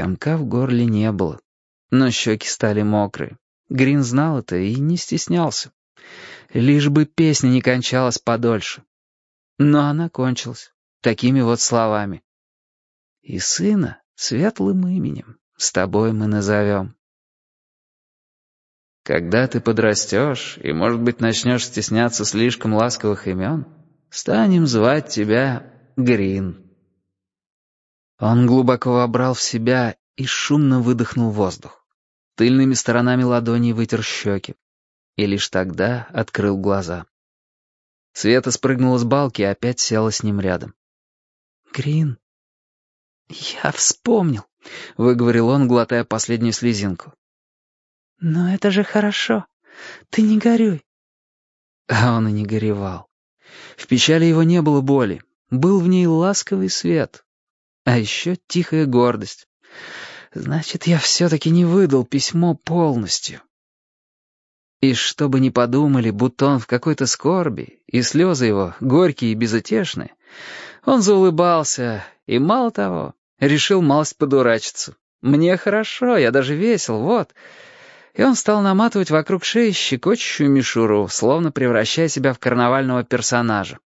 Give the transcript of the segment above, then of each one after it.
Комка в горле не было, но щеки стали мокрые. Грин знал это и не стеснялся. Лишь бы песня не кончалась подольше. Но она кончилась такими вот словами. «И сына светлым именем с тобой мы назовем». Когда ты подрастешь и, может быть, начнешь стесняться слишком ласковых имен, станем звать тебя Грин. Он глубоко вобрал в себя и шумно выдохнул воздух. Тыльными сторонами ладоней вытер щеки. И лишь тогда открыл глаза. Света спрыгнула с балки и опять села с ним рядом. «Грин, я вспомнил», — выговорил он, глотая последнюю слезинку. «Но это же хорошо. Ты не горюй». А он и не горевал. В печали его не было боли. Был в ней ласковый свет. А еще тихая гордость. Значит, я все-таки не выдал письмо полностью. И чтобы не подумали, будто он в какой-то скорби, и слезы его горькие и безутешные, он заулыбался, и мало того, решил малость подурачиться. «Мне хорошо, я даже весел, вот». И он стал наматывать вокруг шеи щекочущую мишуру, словно превращая себя в карнавального персонажа.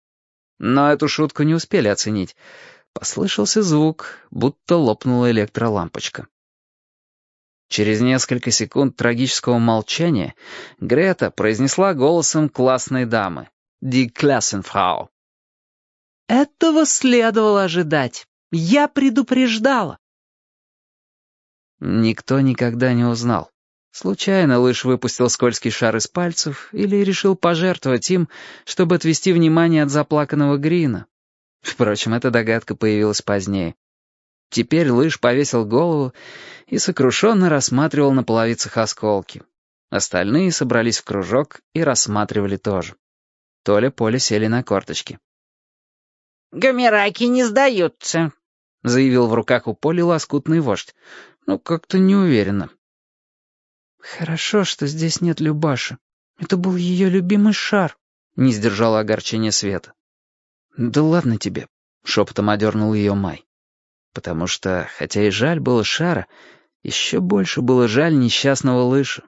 Но эту шутку не успели оценить. Послышался звук, будто лопнула электролампочка. Через несколько секунд трагического молчания Грета произнесла голосом классной дамы. «Ди Классенфрау». «Этого следовало ожидать. Я предупреждала». Никто никогда не узнал. Случайно лыж выпустил скользкий шар из пальцев или решил пожертвовать им, чтобы отвести внимание от заплаканного Грина. Впрочем, эта догадка появилась позднее. Теперь лыж повесил голову и сокрушенно рассматривал на половицах осколки. Остальные собрались в кружок и рассматривали тоже. Толя Поля сели на корточки. «Гомераки не сдаются», — заявил в руках у Поли лоскутный вождь. Ну, как-то неуверенно. «Хорошо, что здесь нет Любаши. Это был ее любимый шар», — не сдержала огорчения Света. «Да ладно тебе», — шепотом одернул ее Май. Потому что, хотя и жаль было шара, еще больше было жаль несчастного лыжа.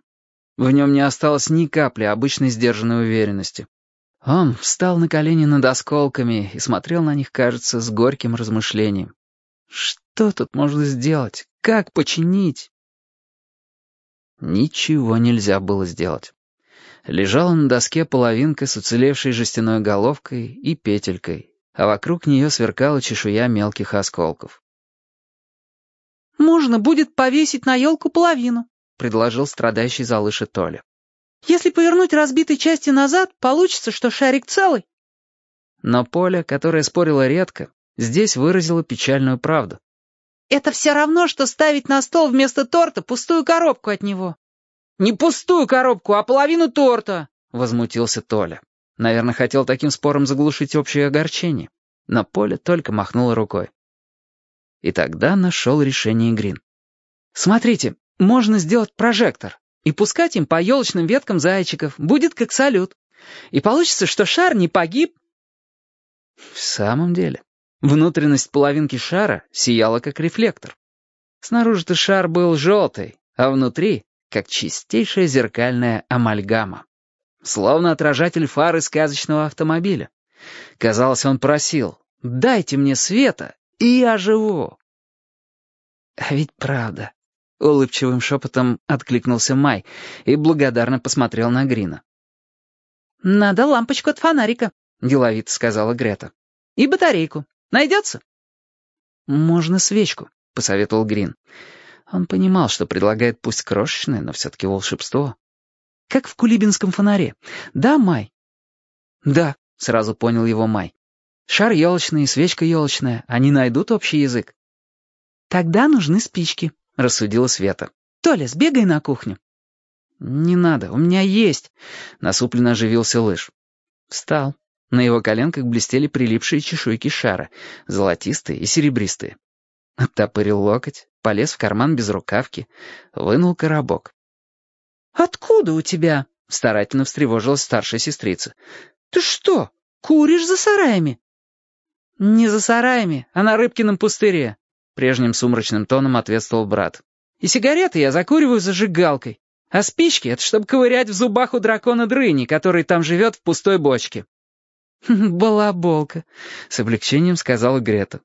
В нем не осталось ни капли обычной сдержанной уверенности. Он встал на колени над осколками и смотрел на них, кажется, с горьким размышлением. Что тут можно сделать? Как починить? Ничего нельзя было сделать. Лежала на доске половинка с уцелевшей жестяной головкой и петелькой, а вокруг нее сверкала чешуя мелких осколков. «Можно будет повесить на елку половину», — предложил страдающий залыша Толя. «Если повернуть разбитые части назад, получится, что шарик целый». Но Поля, которая спорила редко, здесь выразила печальную правду. «Это все равно, что ставить на стол вместо торта пустую коробку от него». «Не пустую коробку, а половину торта!» — возмутился Толя. Наверное, хотел таким спором заглушить общее огорчение. Но Поля только махнула рукой. И тогда нашел решение Грин. «Смотрите, можно сделать прожектор и пускать им по елочным веткам зайчиков. Будет как салют. И получится, что шар не погиб». В самом деле, внутренность половинки шара сияла как рефлектор. Снаружи-то шар был желтый, а внутри как чистейшая зеркальная амальгама. Словно отражатель фары сказочного автомобиля. Казалось, он просил «Дайте мне света, и я живу». А ведь правда. Улыбчивым шепотом откликнулся Май и благодарно посмотрел на Грина. «Надо лампочку от фонарика», — деловито сказала Грета. «И батарейку. Найдется?» «Можно свечку», — посоветовал Грин. Он понимал, что предлагает пусть крошечное, но все-таки волшебство. Как в кулибинском фонаре. Да, Май? Да, сразу понял его Май. Шар елочный и свечка елочная. Они найдут общий язык. Тогда нужны спички, рассудила Света. Толя, сбегай на кухню. «Не надо, у меня есть», — насупленно оживился лыж. Встал. На его коленках блестели прилипшие чешуйки шара, золотистые и серебристые. Оттопырил локоть, полез в карман без рукавки, вынул коробок. «Откуда у тебя?» — старательно встревожилась старшая сестрица. «Ты что, куришь за сараями?» «Не за сараями, а на Рыбкином пустыре. прежним сумрачным тоном ответствовал брат. «И сигареты я закуриваю зажигалкой. А спички — это чтобы ковырять в зубах у дракона дрыни, который там живет в пустой бочке». «Балаболка», — с облегчением сказала Грета.